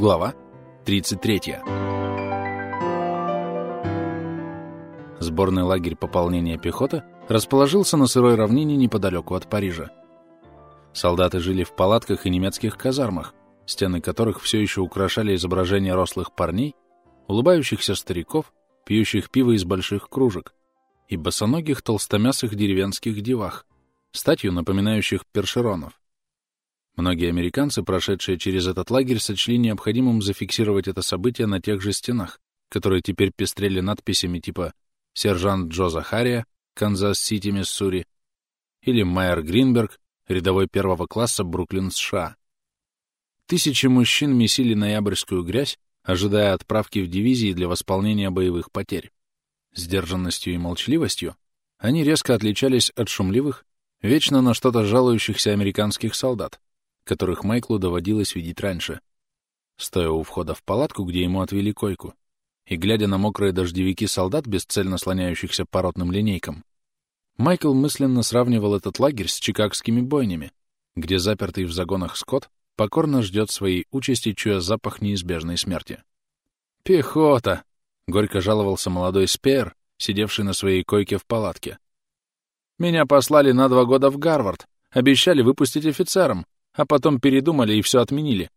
Глава 33. Сборный лагерь пополнения пехоты расположился на сырой равнине неподалеку от Парижа. Солдаты жили в палатках и немецких казармах, стены которых все еще украшали изображения рослых парней, улыбающихся стариков, пьющих пиво из больших кружек, и босоногих толстомясых деревенских девах, статью напоминающих першеронов. Многие американцы, прошедшие через этот лагерь, сочли необходимым зафиксировать это событие на тех же стенах, которые теперь пестрели надписями типа «Сержант Джо Захария, Канзас-Сити, Миссури» или «Майер Гринберг, рядовой первого класса Бруклин, США». Тысячи мужчин месили ноябрьскую грязь, ожидая отправки в дивизии для восполнения боевых потерь. Сдержанностью и молчаливостью они резко отличались от шумливых, вечно на что-то жалующихся американских солдат, которых Майклу доводилось видеть раньше. Стоя у входа в палатку, где ему отвели койку, и глядя на мокрые дождевики солдат, бесцельно слоняющихся по ротным линейкам, Майкл мысленно сравнивал этот лагерь с чикагскими бойнями, где запертый в загонах скот покорно ждет своей участи, чуя запах неизбежной смерти. «Пехота!» — горько жаловался молодой спеер, сидевший на своей койке в палатке. «Меня послали на два года в Гарвард, обещали выпустить офицером, а потом передумали и все отменили.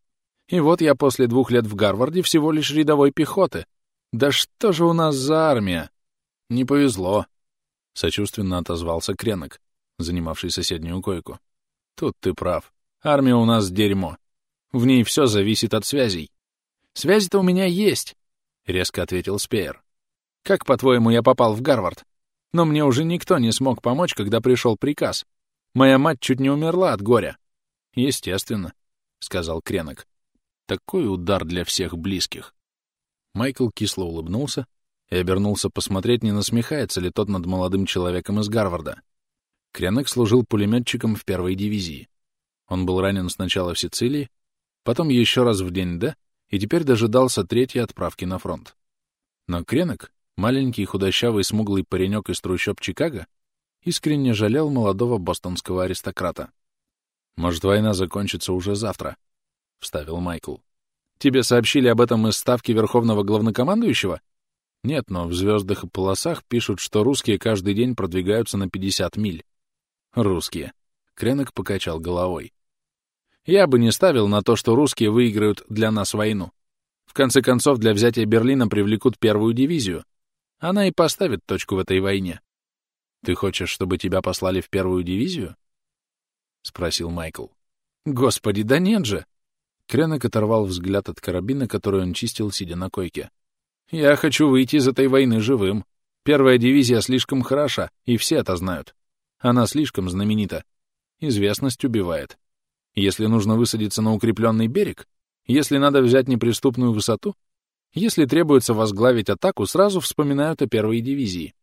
И вот я после двух лет в Гарварде всего лишь рядовой пехоты. Да что же у нас за армия? Не повезло. Сочувственно отозвался Кренок, занимавший соседнюю койку. Тут ты прав. Армия у нас дерьмо. В ней все зависит от связей. Связи-то у меня есть, — резко ответил Спеер. Как, по-твоему, я попал в Гарвард? Но мне уже никто не смог помочь, когда пришел приказ. Моя мать чуть не умерла от горя. Естественно, — сказал Кренок. Такой удар для всех близких. Майкл кисло улыбнулся и обернулся посмотреть, не насмехается ли тот над молодым человеком из Гарварда. Кренок служил пулеметчиком в первой дивизии. Он был ранен сначала в Сицилии, потом еще раз в день Д, и теперь дожидался третьей отправки на фронт. Но Кренок, маленький худощавый смуглый паренек из трущоб Чикаго, искренне жалел молодого бостонского аристократа. «Может, война закончится уже завтра», — вставил Майкл. «Тебе сообщили об этом из ставки Верховного Главнокомандующего?» «Нет, но в «Звездах и полосах» пишут, что русские каждый день продвигаются на 50 миль». «Русские». Кренок покачал головой. «Я бы не ставил на то, что русские выиграют для нас войну. В конце концов, для взятия Берлина привлекут первую дивизию. Она и поставит точку в этой войне. Ты хочешь, чтобы тебя послали в первую дивизию? — спросил Майкл. «Господи, да нет же!» Кренок оторвал взгляд от карабина, который он чистил, сидя на койке. «Я хочу выйти из этой войны живым. Первая дивизия слишком хороша, и все это знают. Она слишком знаменита. Известность убивает. Если нужно высадиться на укрепленный берег, если надо взять неприступную высоту, если требуется возглавить атаку, сразу вспоминают о первой дивизии.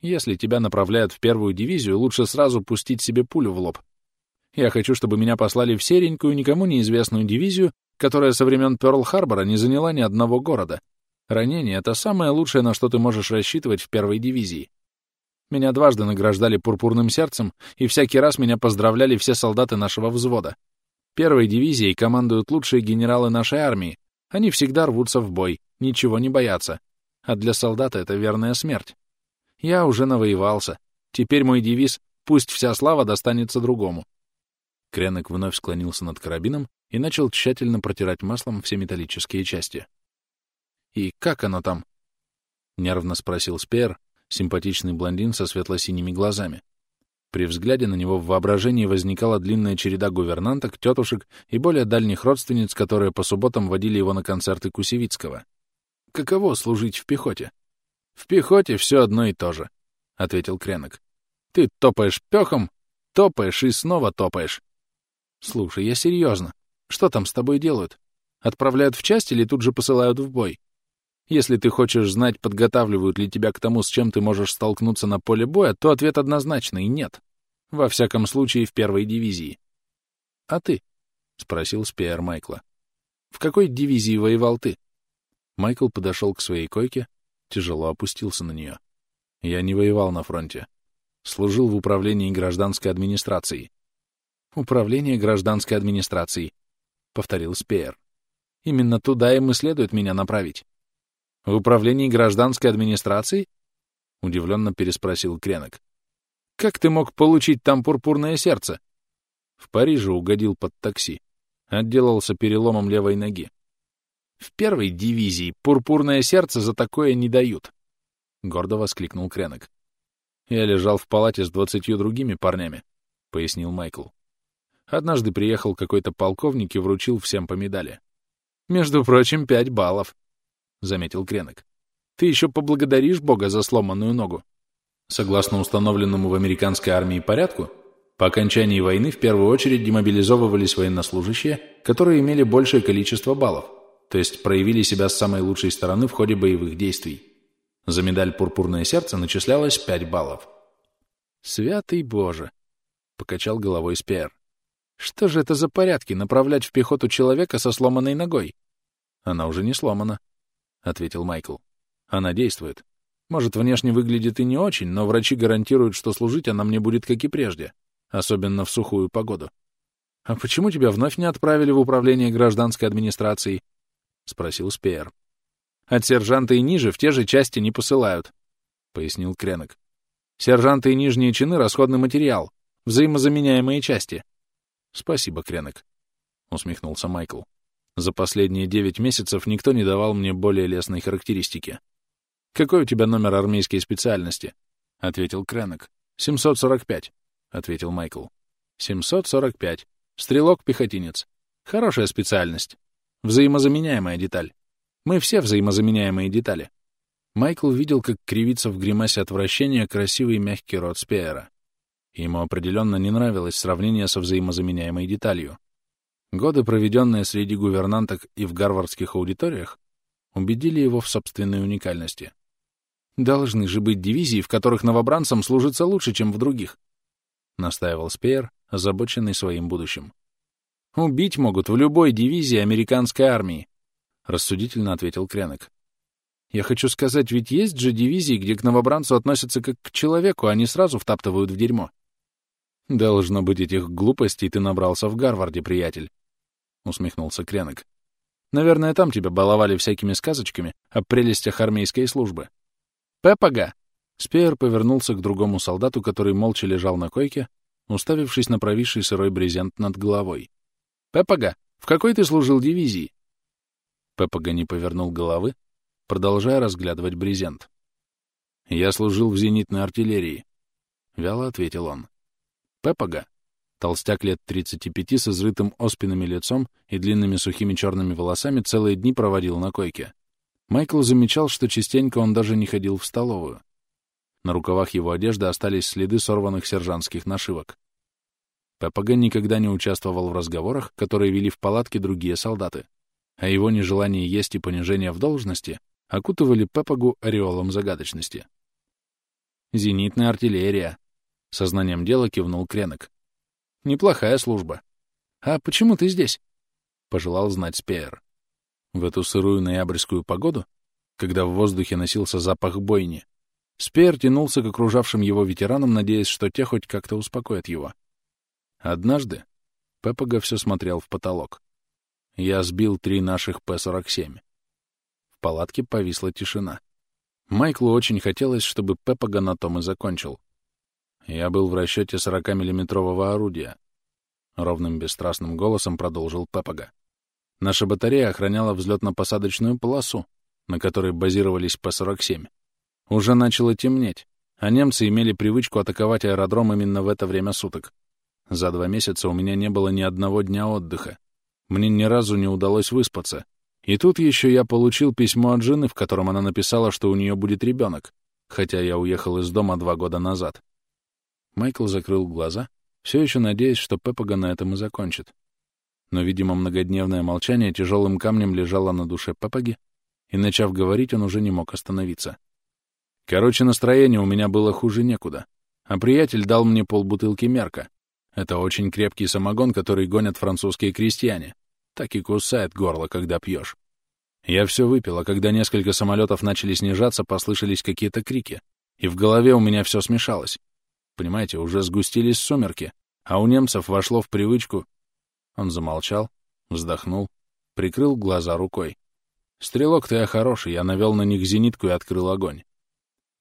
Если тебя направляют в первую дивизию, лучше сразу пустить себе пулю в лоб, я хочу, чтобы меня послали в серенькую, никому неизвестную дивизию, которая со времен Пёрл-Харбора не заняла ни одного города. Ранение — это самое лучшее, на что ты можешь рассчитывать в первой дивизии. Меня дважды награждали пурпурным сердцем, и всякий раз меня поздравляли все солдаты нашего взвода. Первой дивизией командуют лучшие генералы нашей армии. Они всегда рвутся в бой, ничего не боятся. А для солдата это верная смерть. Я уже навоевался. Теперь мой девиз «Пусть вся слава достанется другому». Кренок вновь склонился над карабином и начал тщательно протирать маслом все металлические части. «И как оно там?» — нервно спросил Спеер, симпатичный блондин со светло-синими глазами. При взгляде на него в воображении возникала длинная череда гувернанток, тетушек и более дальних родственниц, которые по субботам водили его на концерты Кусевицкого. «Каково служить в пехоте?» «В пехоте все одно и то же», — ответил Кренок. «Ты топаешь пехом, топаешь и снова топаешь. Слушай, я серьезно. Что там с тобой делают? Отправляют в часть или тут же посылают в бой? Если ты хочешь знать, подготавливают ли тебя к тому, с чем ты можешь столкнуться на поле боя, то ответ однозначный — нет. Во всяком случае, в первой дивизии. — А ты? — спросил Спеер Майкла. — В какой дивизии воевал ты? Майкл подошел к своей койке, тяжело опустился на нее. Я не воевал на фронте. Служил в управлении гражданской администрации. Управление гражданской администрацией, — повторил Спеер. Именно туда им и следует меня направить. В управлении гражданской администрации? Удивленно переспросил Кренок. Как ты мог получить там пурпурное сердце? В Париже угодил под такси. Отделался переломом левой ноги. В первой дивизии пурпурное сердце за такое не дают. Гордо воскликнул Кренок. Я лежал в палате с двадцатью другими парнями, пояснил Майкл. Однажды приехал какой-то полковник и вручил всем по медали. Между прочим, пять баллов, — заметил Кренок. Ты еще поблагодаришь Бога за сломанную ногу. Согласно установленному в американской армии порядку, по окончании войны в первую очередь демобилизовывались военнослужащие, которые имели большее количество баллов, то есть проявили себя с самой лучшей стороны в ходе боевых действий. За медаль «Пурпурное сердце» начислялось 5 баллов. «Святый Боже!» — покачал головой Спиэр. «Что же это за порядки направлять в пехоту человека со сломанной ногой?» «Она уже не сломана», — ответил Майкл. «Она действует. Может, внешне выглядит и не очень, но врачи гарантируют, что служить она мне будет как и прежде, особенно в сухую погоду. «А почему тебя вновь не отправили в управление гражданской администрацией?» — спросил Спеер. «От сержанта и ниже в те же части не посылают», — пояснил Кренок. «Сержанты и нижние чины — расходный материал, взаимозаменяемые части». «Спасибо, Кренок», — усмехнулся Майкл. «За последние девять месяцев никто не давал мне более лестной характеристики». «Какой у тебя номер армейской специальности?» — ответил Кренок. «745», — ответил Майкл. «745. Стрелок-пехотинец. Хорошая специальность. Взаимозаменяемая деталь. Мы все взаимозаменяемые детали». Майкл видел, как кривится в гримасе отвращения красивый мягкий рот Спеера. Ему определенно не нравилось сравнение со взаимозаменяемой деталью. Годы, проведенные среди гувернанток и в гарвардских аудиториях, убедили его в собственной уникальности. Должны же быть дивизии, в которых новобранцам служится лучше, чем в других, — настаивал Спеер, озабоченный своим будущим. «Убить могут в любой дивизии американской армии», — рассудительно ответил Кренок. «Я хочу сказать, ведь есть же дивизии, где к новобранцу относятся как к человеку, а не сразу втаптывают в дерьмо». «Должно быть, этих глупостей ты набрался в Гарварде, приятель», — усмехнулся Кренок. «Наверное, там тебя баловали всякими сказочками о прелестях армейской службы. «Пеппага!» Спеер повернулся к другому солдату, который молча лежал на койке, уставившись на провисший сырой брезент над головой. «Пеппага, в какой ты служил дивизии?» Пеппага не повернул головы, продолжая разглядывать брезент. «Я служил в зенитной артиллерии», — вяло ответил он. Пеппага, толстяк лет 35 с изрытым оспинами лицом и длинными сухими черными волосами, целые дни проводил на койке. Майкл замечал, что частенько он даже не ходил в столовую. На рукавах его одежды остались следы сорванных сержантских нашивок. Пеппага никогда не участвовал в разговорах, которые вели в палатке другие солдаты, а его нежелание есть и понижение в должности окутывали Пеппагу ореолом загадочности. «Зенитная артиллерия», — сознанием дела кивнул Кренок. «Неплохая служба. А почему ты здесь?» — пожелал знать Спеер. В эту сырую ноябрьскую погоду, когда в воздухе носился запах бойни, Спеер тянулся к окружавшим его ветеранам, надеясь, что те хоть как-то успокоят его. Однажды Пеппага все смотрел в потолок. Я сбил три наших П-47. В палатке повисла тишина. Майклу очень хотелось, чтобы Пеппага на том и закончил. Я был в расчете 40-миллиметрового орудия. Ровным бесстрастным голосом продолжил Пеппага. Наша батарея охраняла взлетно-посадочную полосу, на которой базировались П-47. Уже начало темнеть, а немцы имели привычку атаковать аэродром именно в это время суток. За два месяца у меня не было ни одного дня отдыха. Мне ни разу не удалось выспаться. И тут еще я получил письмо от жены, в котором она написала, что у нее будет ребенок, хотя я уехал из дома два года назад. Майкл закрыл глаза, все еще надеясь, что Пеппага на этом и закончит но, видимо, многодневное молчание тяжелым камнем лежало на душе Папаги, и, начав говорить, он уже не мог остановиться. Короче, настроение у меня было хуже некуда, а приятель дал мне полбутылки мерка. Это очень крепкий самогон, который гонят французские крестьяне. Так и кусает горло, когда пьешь. Я все выпил, а когда несколько самолетов начали снижаться, послышались какие-то крики, и в голове у меня все смешалось. Понимаете, уже сгустились сумерки, а у немцев вошло в привычку он замолчал, вздохнул, Прикрыл глаза рукой. Стрелок-то я хороший, я навел на них зенитку и открыл огонь.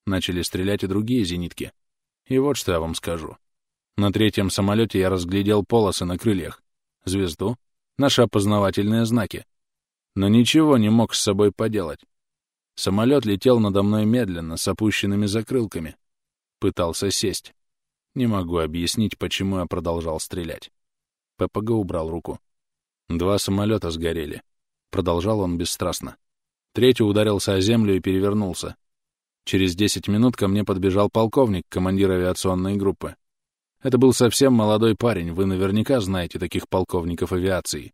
Начали стрелять и другие зенитки. И вот что я вам скажу. На третьем самолете я разглядел полосы на крыльях, звезду, наши опознавательные знаки. Но ничего не мог с собой поделать. Самолет летел надо мной медленно, с опущенными закрылками. Пытался сесть. Не могу объяснить, почему я продолжал стрелять. ППГ убрал руку. Два самолета сгорели. Продолжал он бесстрастно. Третий ударился о землю и перевернулся. Через десять минут ко мне подбежал полковник, командир авиационной группы. Это был совсем молодой парень, вы наверняка знаете таких полковников авиации.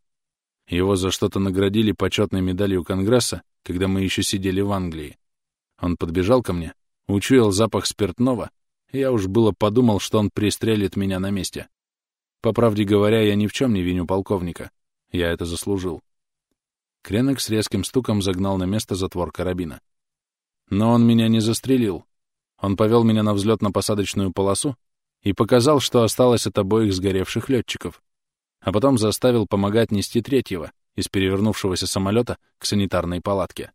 Его за что-то наградили почетной медалью Конгресса, когда мы еще сидели в Англии. Он подбежал ко мне, учуял запах спиртного, я уж было подумал, что он пристрелит меня на месте. По правде говоря, я ни в чем не виню полковника. Я это заслужил. Кренок с резким стуком загнал на место затвор карабина. Но он меня не застрелил. Он повел меня на взлетно-посадочную полосу и показал, что осталось от обоих сгоревших летчиков, а потом заставил помогать нести третьего из перевернувшегося самолета к санитарной палатке.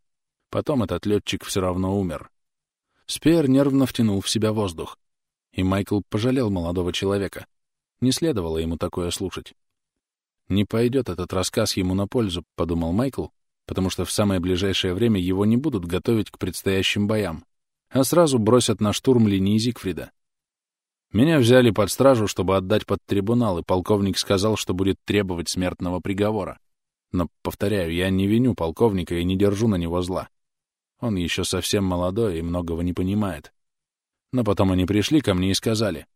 Потом этот летчик все равно умер. Спеер нервно втянул в себя воздух, и Майкл пожалел молодого человека. Не следовало ему такое слушать. «Не пойдет этот рассказ ему на пользу», — подумал Майкл, потому что в самое ближайшее время его не будут готовить к предстоящим боям, а сразу бросят на штурм линии Зигфрида. Меня взяли под стражу, чтобы отдать под трибунал, и полковник сказал, что будет требовать смертного приговора. Но, повторяю, я не виню полковника и не держу на него зла. Он еще совсем молодой и многого не понимает. Но потом они пришли ко мне и сказали,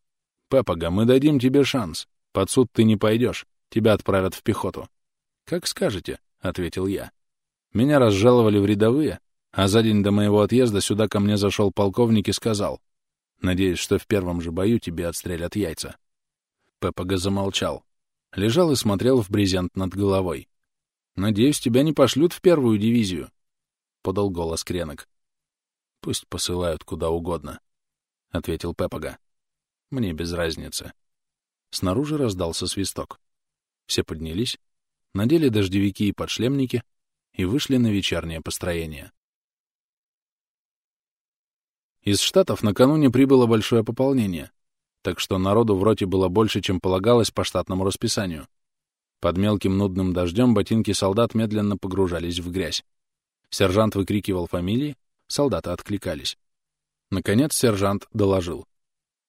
«Пеппага, мы дадим тебе шанс. Под суд ты не пойдешь, тебя отправят в пехоту». «Как скажете», — ответил я. Меня разжаловали в рядовые, а за день до моего отъезда сюда ко мне зашел полковник и сказал, «Надеюсь, что в первом же бою тебе отстрелят яйца». Пеппага замолчал. Лежал и смотрел в брезент над головой. «Надеюсь, тебя не пошлют в первую дивизию», — подал голос Кренок. «Пусть посылают куда угодно», — ответил Пеппага. «Мне без разницы». Снаружи раздался свисток. Все поднялись, надели дождевики и подшлемники, и вышли на вечернее построение. Из Штатов накануне прибыло большое пополнение, так что народу в роте было больше, чем полагалось по штатному расписанию. Под мелким нудным дождем ботинки солдат медленно погружались в грязь. Сержант выкрикивал фамилии, солдаты откликались. Наконец сержант доложил.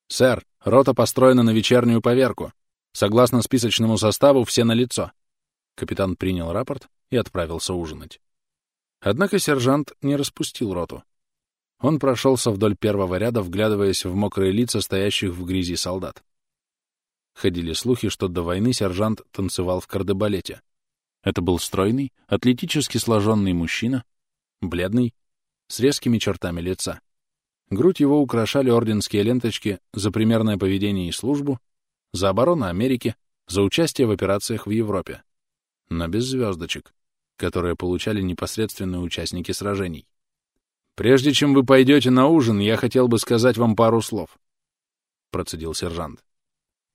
«Сэр, рота построена на вечернюю поверку. Согласно списочному составу, все на лицо. Капитан принял рапорт и отправился ужинать. Однако сержант не распустил роту. Он прошелся вдоль первого ряда, вглядываясь в мокрые лица стоящих в грязи солдат. Ходили слухи, что до войны сержант танцевал в кардебалете. Это был стройный, атлетически сложенный мужчина, бледный, с резкими чертами лица. Грудь его украшали орденские ленточки за примерное поведение и службу, за оборону Америки, за участие в операциях в Европе но без звездочек, которые получали непосредственные участники сражений. «Прежде чем вы пойдете на ужин, я хотел бы сказать вам пару слов», — процедил сержант.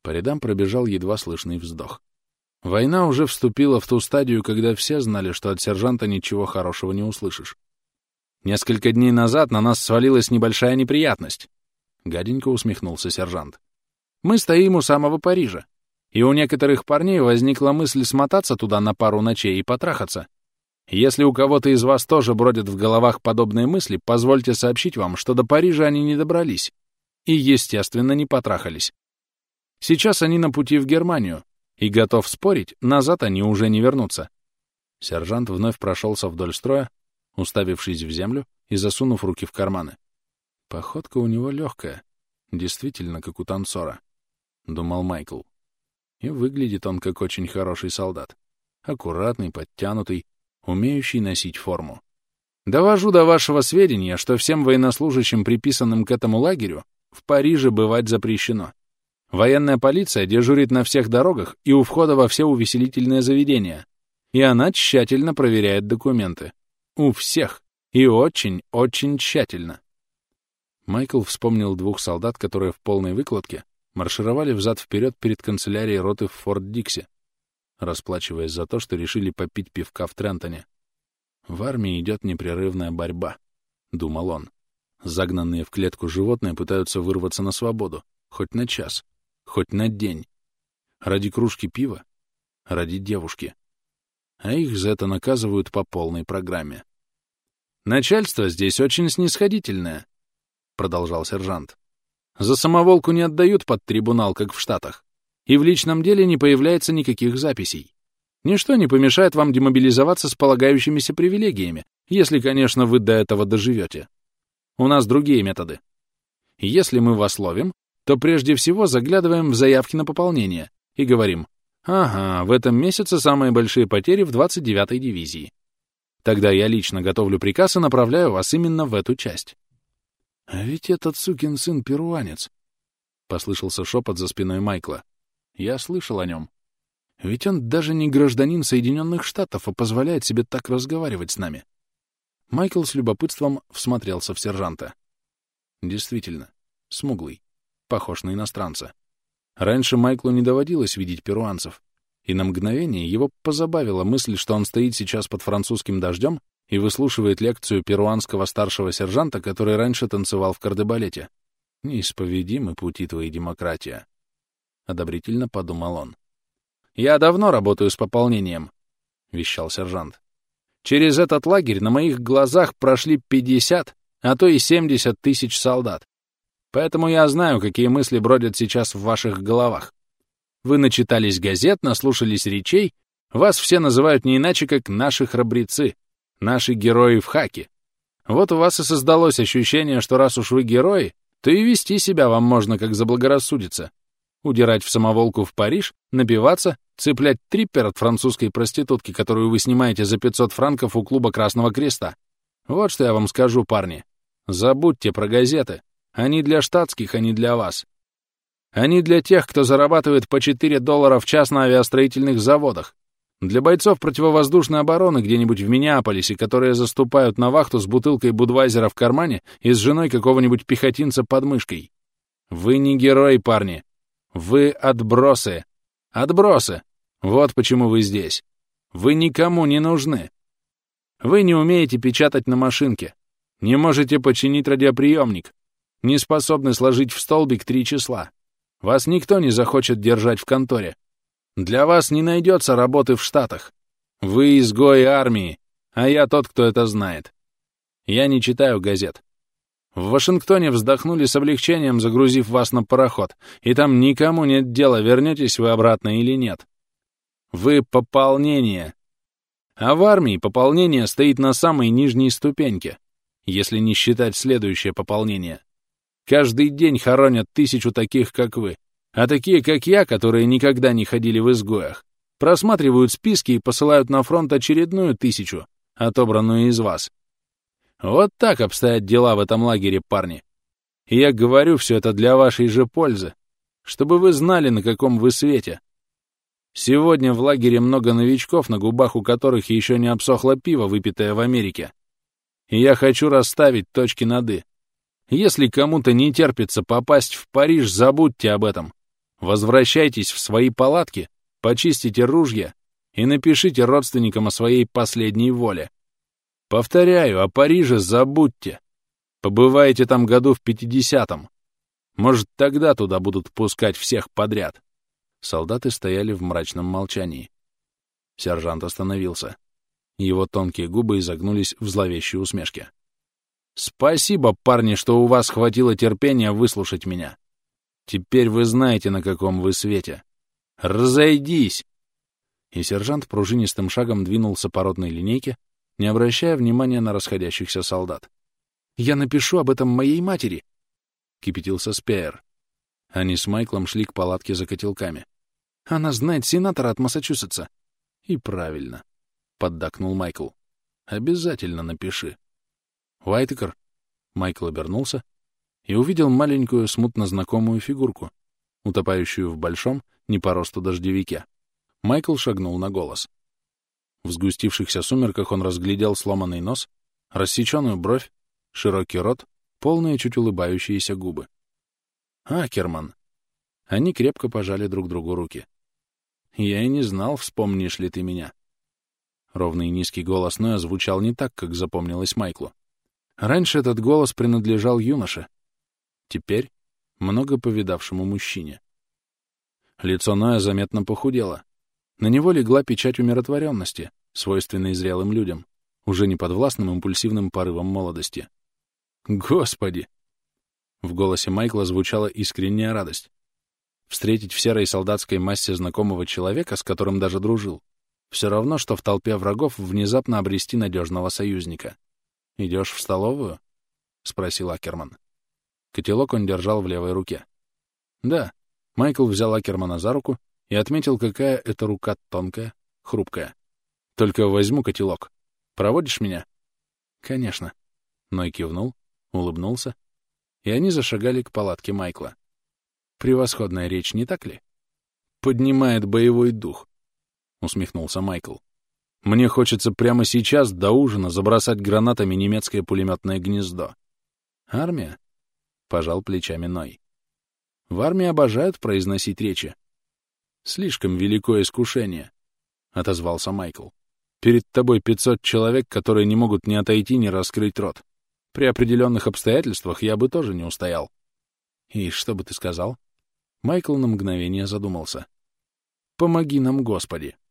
По рядам пробежал едва слышный вздох. Война уже вступила в ту стадию, когда все знали, что от сержанта ничего хорошего не услышишь. Несколько дней назад на нас свалилась небольшая неприятность. Гаденько усмехнулся сержант. Мы стоим у самого Парижа и у некоторых парней возникла мысль смотаться туда на пару ночей и потрахаться. Если у кого-то из вас тоже бродят в головах подобные мысли, позвольте сообщить вам, что до Парижа они не добрались и, естественно, не потрахались. Сейчас они на пути в Германию, и, готов спорить, назад они уже не вернутся. Сержант вновь прошелся вдоль строя, уставившись в землю и засунув руки в карманы. Походка у него легкая, действительно, как у танцора, — думал Майкл. И выглядит он как очень хороший солдат. Аккуратный, подтянутый, умеющий носить форму. Довожу до вашего сведения, что всем военнослужащим, приписанным к этому лагерю, в Париже бывать запрещено. Военная полиция дежурит на всех дорогах и у входа во все увеселительные заведения. И она тщательно проверяет документы. У всех. И очень-очень тщательно. Майкл вспомнил двух солдат, которые в полной выкладке маршировали взад-вперед перед канцелярией роты в Форт-Дикси. расплачиваясь за то, что решили попить пивка в Трентоне. «В армии идет непрерывная борьба», — думал он. Загнанные в клетку животные пытаются вырваться на свободу, хоть на час, хоть на день. Ради кружки пива, ради девушки. А их за это наказывают по полной программе. «Начальство здесь очень снисходительное», — продолжал сержант. «За самоволку не отдают под трибунал, как в Штатах, и в личном деле не появляется никаких записей. Ничто не помешает вам демобилизоваться с полагающимися привилегиями, если, конечно, вы до этого доживете. У нас другие методы. Если мы вас ловим, то прежде всего заглядываем в заявки на пополнение и говорим, ага, в этом месяце самые большие потери в 29-й дивизии. Тогда я лично готовлю приказ и направляю вас именно в эту часть. — А ведь этот сукин сын перуанец, — послышался шепот за спиной Майкла. Я слышал о нем. Ведь он даже не гражданин Соединенных Штатов, а позволяет себе так разговаривать с нами. Майкл с любопытством всмотрелся в сержанта. Действительно, смуглый, похож на иностранца. Раньше Майклу не доводилось видеть перуанцев, и на мгновение его позабавила мысль, что он стоит сейчас под французским дождем и выслушивает лекцию перуанского старшего сержанта, который раньше танцевал в кардебалете. «Неисповедимы пути твоей демократия», — одобрительно подумал он. «Я давно работаю с пополнением», — вещал сержант. «Через этот лагерь на моих глазах прошли 50, а то и 70 тысяч солдат. Поэтому я знаю, какие мысли бродят сейчас в ваших головах. Вы начитались газет, наслушались речей. Вас все называют не иначе, как наши храбрецы, наши герои в хаке. Вот у вас и создалось ощущение, что раз уж вы герои, то и вести себя вам можно как заблагорассудится. Удирать в самоволку в Париж, напиваться, цеплять триппер от французской проститутки, которую вы снимаете за 500 франков у клуба Красного Креста. Вот что я вам скажу, парни. Забудьте про газеты. Они для штатских, а не для вас. Они для тех, кто зарабатывает по 4 доллара в час на авиастроительных заводах. Для бойцов противовоздушной обороны где-нибудь в Миннеаполисе, которые заступают на вахту с бутылкой Будвайзера в кармане и с женой какого-нибудь пехотинца под мышкой. Вы не герои, парни. Вы отбросы. Отбросы. Вот почему вы здесь. Вы никому не нужны. Вы не умеете печатать на машинке. Не можете починить радиоприемник. Не способны сложить в столбик три числа. Вас никто не захочет держать в конторе. Для вас не найдется работы в Штатах. Вы изгои армии, а я тот, кто это знает. Я не читаю газет. В Вашингтоне вздохнули с облегчением, загрузив вас на пароход, и там никому нет дела, вернетесь вы обратно или нет. Вы — пополнение. А в армии пополнение стоит на самой нижней ступеньке, если не считать следующее пополнение. Каждый день хоронят тысячу таких, как вы. А такие, как я, которые никогда не ходили в изгоях, просматривают списки и посылают на фронт очередную тысячу, отобранную из вас. Вот так обстоят дела в этом лагере, парни. И я говорю все это для вашей же пользы, чтобы вы знали, на каком вы свете. Сегодня в лагере много новичков, на губах у которых еще не обсохло пиво, выпитое в Америке. И я хочу расставить точки над «и». Если кому-то не терпится попасть в Париж, забудьте об этом. Возвращайтесь в свои палатки, почистите ружья и напишите родственникам о своей последней воле. Повторяю, о Париже забудьте. Побываете там году в пятидесятом. Может, тогда туда будут пускать всех подряд. Солдаты стояли в мрачном молчании. Сержант остановился. Его тонкие губы изогнулись в зловещей усмешке. Спасибо, парни, что у вас хватило терпения выслушать меня. Теперь вы знаете, на каком вы свете. Разойдись!» И сержант пружинистым шагом двинулся по ротной линейке, не обращая внимания на расходящихся солдат. «Я напишу об этом моей матери!» — кипятился Спеер. Они с Майклом шли к палатке за котелками. «Она знает сенатора от Массачусетса». «И правильно», — поддакнул Майкл. «Обязательно напиши». «Уайтекер?» Майкл обернулся и увидел маленькую, смутно знакомую фигурку, утопающую в большом, не по росту дождевике. Майкл шагнул на голос. В сгустившихся сумерках он разглядел сломанный нос, рассеченную бровь, широкий рот, полные чуть улыбающиеся губы. «Акерман!» Они крепко пожали друг другу руки. Я и не знал, вспомнишь ли ты меня. Ровный низкий голос Ноя звучал не так, как запомнилось Майклу. Раньше этот голос принадлежал юноше. Теперь много повидавшему мужчине. Лицо Ноя заметно похудело. На него легла печать умиротворенности, свойственной зрелым людям, уже не подвластным импульсивным порывам молодости. «Господи!» В голосе Майкла звучала искренняя радость. Встретить в серой солдатской массе знакомого человека, с которым даже дружил, все равно, что в толпе врагов внезапно обрести надежного союзника. «Идешь в столовую?» — спросил Акерман. Котелок он держал в левой руке. «Да». Майкл взял Акермана за руку и отметил, какая эта рука тонкая, хрупкая. «Только возьму котелок. Проводишь меня?» «Конечно». Ной кивнул, улыбнулся, и они зашагали к палатке Майкла. Превосходная речь, не так ли? Поднимает боевой дух, — усмехнулся Майкл. Мне хочется прямо сейчас до ужина забросать гранатами немецкое пулеметное гнездо. Армия? — пожал плечами Ной. В армии обожают произносить речи. Слишком великое искушение, — отозвался Майкл. Перед тобой пятьсот человек, которые не могут ни отойти, ни раскрыть рот. При определенных обстоятельствах я бы тоже не устоял. И что бы ты сказал? Майкл на мгновение задумался. «Помоги нам, Господи!» —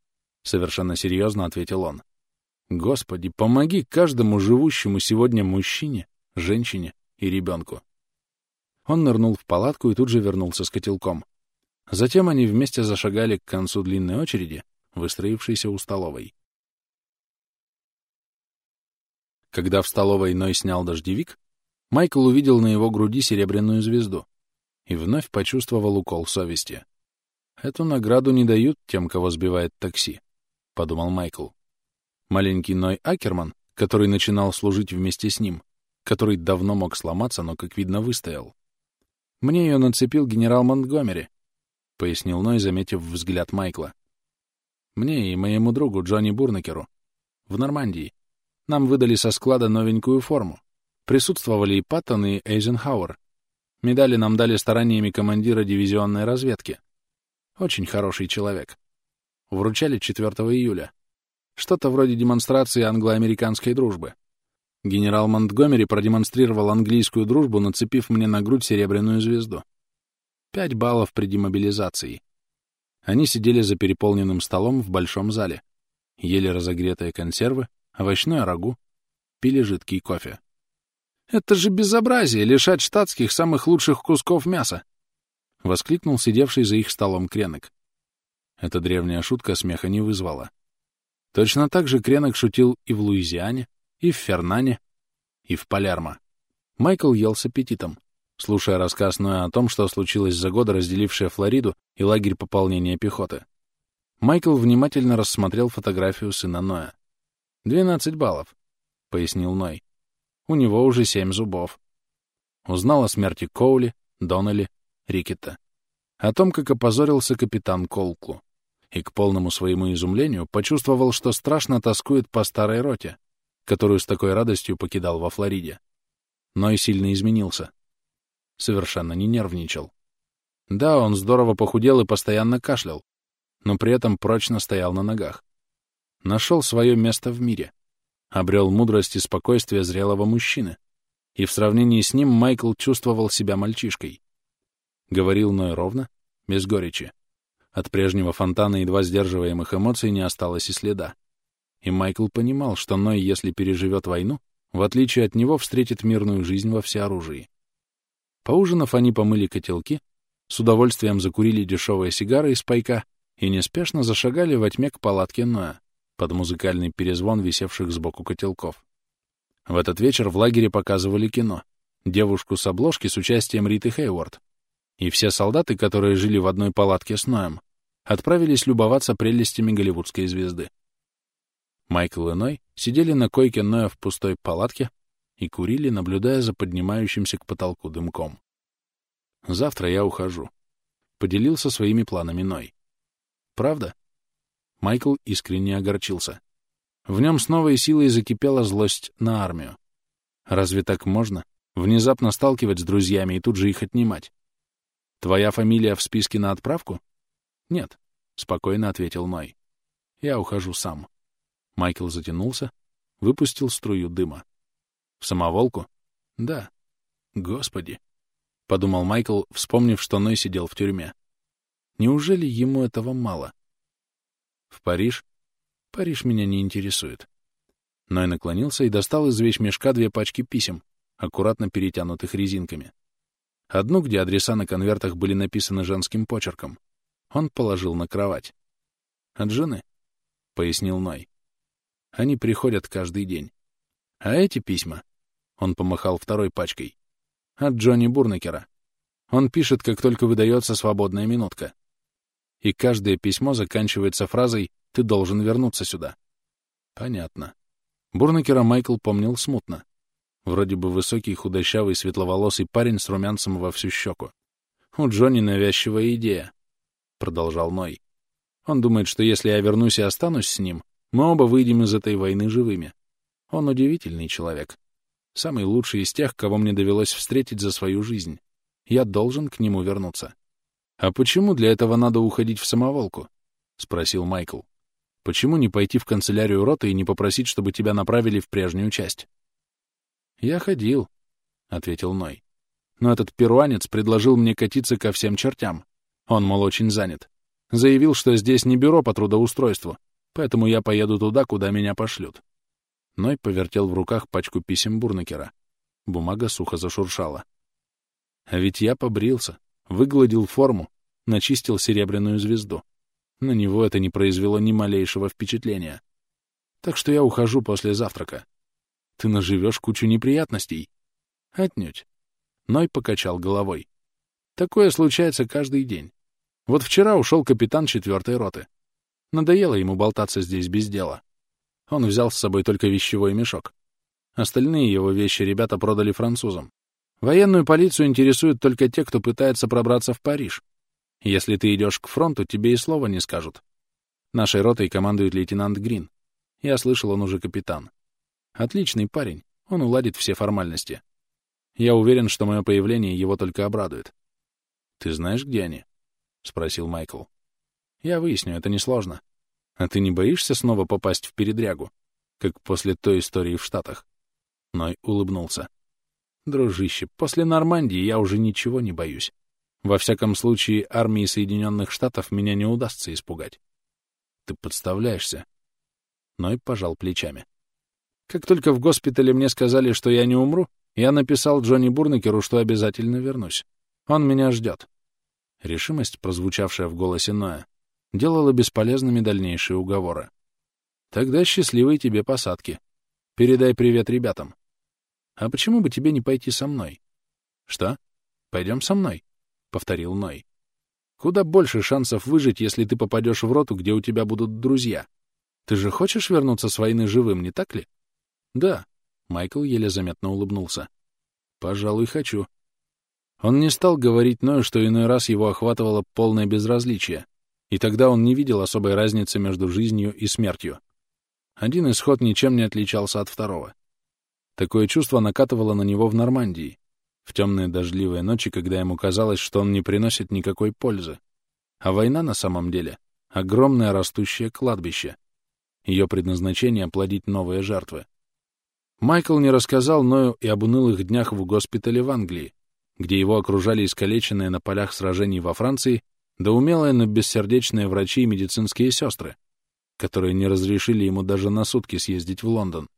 совершенно серьезно ответил он. «Господи, помоги каждому живущему сегодня мужчине, женщине и ребенку». Он нырнул в палатку и тут же вернулся с котелком. Затем они вместе зашагали к концу длинной очереди, выстроившейся у столовой. Когда в столовой Ной снял дождевик, Майкл увидел на его груди серебряную звезду и вновь почувствовал укол совести. «Эту награду не дают тем, кого сбивает такси», — подумал Майкл. Маленький Ной Акерман, который начинал служить вместе с ним, который давно мог сломаться, но, как видно, выстоял. «Мне ее нацепил генерал Монтгомери», — пояснил Ной, заметив взгляд Майкла. «Мне и моему другу Джонни Бурнекеру. В Нормандии. Нам выдали со склада новенькую форму. Присутствовали и Паттон, и Эйзенхауэр. Медали нам дали стараниями командира дивизионной разведки. Очень хороший человек. Вручали 4 июля. Что-то вроде демонстрации англо-американской дружбы. Генерал Монтгомери продемонстрировал английскую дружбу, нацепив мне на грудь серебряную звезду. Пять баллов при демобилизации. Они сидели за переполненным столом в большом зале, ели разогретые консервы, овощное рагу, пили жидкий кофе. Это же безобразие — лишать штатских самых лучших кусков мяса! — воскликнул сидевший за их столом Кренок. Эта древняя шутка смеха не вызвала. Точно так же Кренок шутил и в Луизиане, и в Фернане, и в Палермо. Майкл ел с аппетитом, слушая рассказ Ноя о том, что случилось за годы, разделившие Флориду и лагерь пополнения пехоты. Майкл внимательно рассмотрел фотографию сына Ноя. «Двенадцать баллов», — пояснил Ной. У него уже семь зубов. Узнал о смерти Коули, Доннелли, Рикета. О том, как опозорился капитан Колклу. И к полному своему изумлению почувствовал, что страшно тоскует по старой роте, которую с такой радостью покидал во Флориде. Но и сильно изменился. Совершенно не нервничал. Да, он здорово похудел и постоянно кашлял, но при этом прочно стоял на ногах. Нашел свое место в мире — обрел мудрость и спокойствие зрелого мужчины, и в сравнении с ним Майкл чувствовал себя мальчишкой. Говорил Ной ровно, без горечи. От прежнего фонтана едва сдерживаемых эмоций не осталось и следа. И Майкл понимал, что Ной, если переживет войну, в отличие от него, встретит мирную жизнь во всеоружии. Поужинав, они помыли котелки, с удовольствием закурили дешевые сигары из пайка и неспешно зашагали во тьме к палатке Ноя, под музыкальный перезвон висевших сбоку котелков. В этот вечер в лагере показывали кино. Девушку с обложки с участием Риты Хейворд. И все солдаты, которые жили в одной палатке с Ноем, отправились любоваться прелестями голливудской звезды. Майкл и Ной сидели на койке Ноя в пустой палатке и курили, наблюдая за поднимающимся к потолку дымком. «Завтра я ухожу», — поделился своими планами Ной. «Правда?» Майкл искренне огорчился. В нем с новой силой закипела злость на армию. Разве так можно? Внезапно сталкивать с друзьями и тут же их отнимать. Твоя фамилия в списке на отправку? Нет. — спокойно ответил Ной. «Я ухожу сам». Майкл затянулся, выпустил струю дыма. «В самоволку?» «Да». «Господи!» — подумал Майкл, вспомнив, что Ной сидел в тюрьме. «Неужели ему этого мало?» «В Париж?» «Париж меня не интересует». Ной наклонился и достал из вещмешка две пачки писем, аккуратно перетянутых резинками. Одну, где адреса на конвертах были написаны женским почерком, он положил на кровать. «От жены», — пояснил Ной. «Они приходят каждый день. А эти письма...» — он помахал второй пачкой. «От Джонни Бурнекера. Он пишет, как только выдается свободная минутка. И каждое письмо заканчивается фразой «Ты должен вернуться сюда». Понятно. Бурнекера Майкл помнил смутно. Вроде бы высокий, худощавый, светловолосый парень с румянцем во всю щеку. У Джонни навязчивая идея, — продолжал Ной. Он думает, что если я вернусь и останусь с ним, мы оба выйдем из этой войны живыми. Он удивительный человек. Самый лучший из тех, кого мне довелось встретить за свою жизнь. Я должен к нему вернуться. — А почему для этого надо уходить в самоволку? — спросил Майкл. — Почему не пойти в канцелярию роты и не попросить, чтобы тебя направили в прежнюю часть? «Я ходил», — ответил Ной. «Но этот перуанец предложил мне катиться ко всем чертям. Он, мол, очень занят. Заявил, что здесь не бюро по трудоустройству, поэтому я поеду туда, куда меня пошлют». Ной повертел в руках пачку писем Бурнакера. Бумага сухо зашуршала. А ведь я побрился, выгладил форму, начистил серебряную звезду. На него это не произвело ни малейшего впечатления. Так что я ухожу после завтрака. Ты наживешь кучу неприятностей. Отнюдь. Ной покачал головой. Такое случается каждый день. Вот вчера ушел капитан четвертой роты. Надоело ему болтаться здесь без дела. Он взял с собой только вещевой мешок. Остальные его вещи ребята продали французам. Военную полицию интересуют только те, кто пытается пробраться в Париж. Если ты идешь к фронту, тебе и слова не скажут. Нашей ротой командует лейтенант Грин. Я слышал, он уже капитан. Отличный парень, он уладит все формальности. Я уверен, что мое появление его только обрадует. — Ты знаешь, где они? — спросил Майкл. — Я выясню, это несложно. А ты не боишься снова попасть в передрягу, как после той истории в Штатах? Ной улыбнулся. — Дружище, после Нормандии я уже ничего не боюсь. Во всяком случае, армии Соединенных Штатов меня не удастся испугать. Ты подставляешься. Ной пожал плечами. Как только в госпитале мне сказали, что я не умру, я написал Джонни Бурнекеру, что обязательно вернусь. Он меня ждет. Решимость, прозвучавшая в голосе Ноя, делала бесполезными дальнейшие уговоры. Тогда счастливой тебе посадки. Передай привет ребятам. А почему бы тебе не пойти со мной? Что? Пойдем со мной? — повторил Ной. Куда больше шансов выжить, если ты попадешь в роту, где у тебя будут друзья. Ты же хочешь вернуться с войны живым, не так ли? «Да», — Майкл еле заметно улыбнулся. «Пожалуй, хочу». Он не стал говорить Ною, что иной раз его охватывало полное безразличие, и тогда он не видел особой разницы между жизнью и смертью. Один исход ничем не отличался от второго. Такое чувство накатывало на него в Нормандии, в темные дождливые ночи, когда ему казалось, что он не приносит никакой пользы. А война на самом деле — огромное растущее кладбище. Ее предназначение — плодить новые жертвы. Майкл не рассказал Ною и об унылых днях в госпитале в Англии, где его окружали искалеченные на полях сражений во Франции да умелые, но бессердечные врачи и медицинские сестры, которые не разрешили ему даже на сутки съездить в Лондон,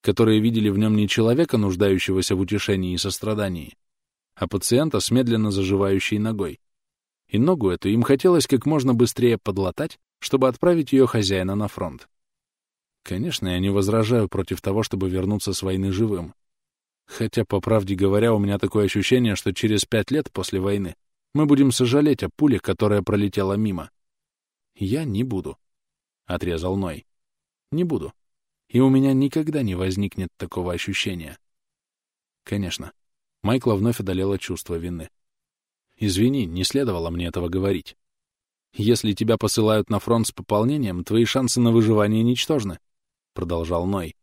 которые видели в нем не человека, нуждающегося в утешении и сострадании, а пациента с медленно заживающей ногой. И ногу эту им хотелось как можно быстрее подлатать, чтобы отправить ее хозяина на фронт. Конечно, я не возражаю против того, чтобы вернуться с войны живым. Хотя, по правде говоря, у меня такое ощущение, что через пять лет после войны мы будем сожалеть о пуле, которая пролетела мимо. Я не буду, — отрезал Ной. Не буду. И у меня никогда не возникнет такого ощущения. Конечно. Майкла вновь одолело чувство вины. Извини, не следовало мне этого говорить. Если тебя посылают на фронт с пополнением, твои шансы на выживание ничтожны. — продолжал Ной.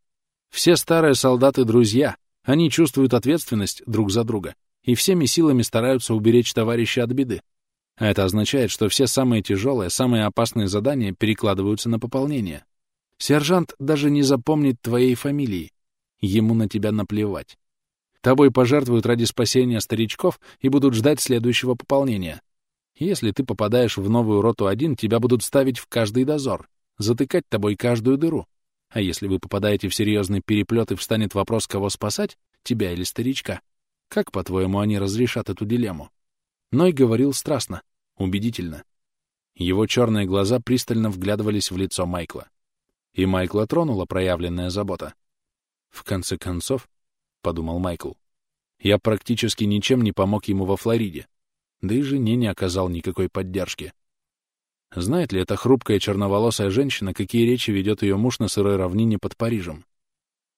«Все старые солдаты — друзья. Они чувствуют ответственность друг за друга и всеми силами стараются уберечь товарища от беды. А это означает, что все самые тяжелые, самые опасные задания перекладываются на пополнение. Сержант даже не запомнит твоей фамилии. Ему на тебя наплевать. Тобой пожертвуют ради спасения старичков и будут ждать следующего пополнения. Если ты попадаешь в новую роту один, тебя будут ставить в каждый дозор, затыкать тобой каждую дыру. А если вы попадаете в серьезный переплет и встанет вопрос, кого спасать, тебя или старичка, как, по-твоему, они разрешат эту дилемму? Ной говорил страстно, убедительно. Его черные глаза пристально вглядывались в лицо Майкла. И Майкла тронула проявленная забота. В конце концов, — подумал Майкл, — я практически ничем не помог ему во Флориде, да и жене не оказал никакой поддержки. Знает ли эта хрупкая черноволосая женщина, какие речи ведет ее муж на сырой равнине под Парижем?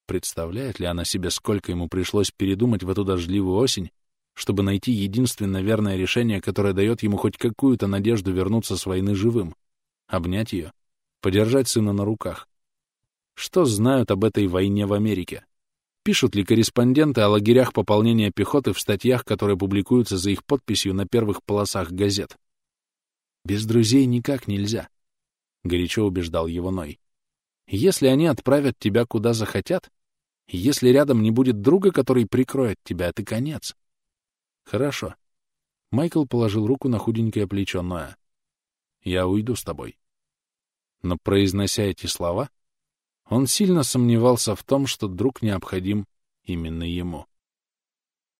Представляет ли она себе, сколько ему пришлось передумать в эту дождливую осень, чтобы найти единственно верное решение, которое дает ему хоть какую-то надежду вернуться с войны живым, обнять ее, подержать сына на руках? Что знают об этой войне в Америке? Пишут ли корреспонденты о лагерях пополнения пехоты в статьях, которые публикуются за их подписью на первых полосах газет? Без друзей никак нельзя, — горячо убеждал его Ной. Если они отправят тебя куда захотят, если рядом не будет друга, который прикроет тебя, ты конец. Хорошо. Майкл положил руку на худенькое плечо Ноя. Я уйду с тобой. Но, произнося эти слова, он сильно сомневался в том, что друг необходим именно ему.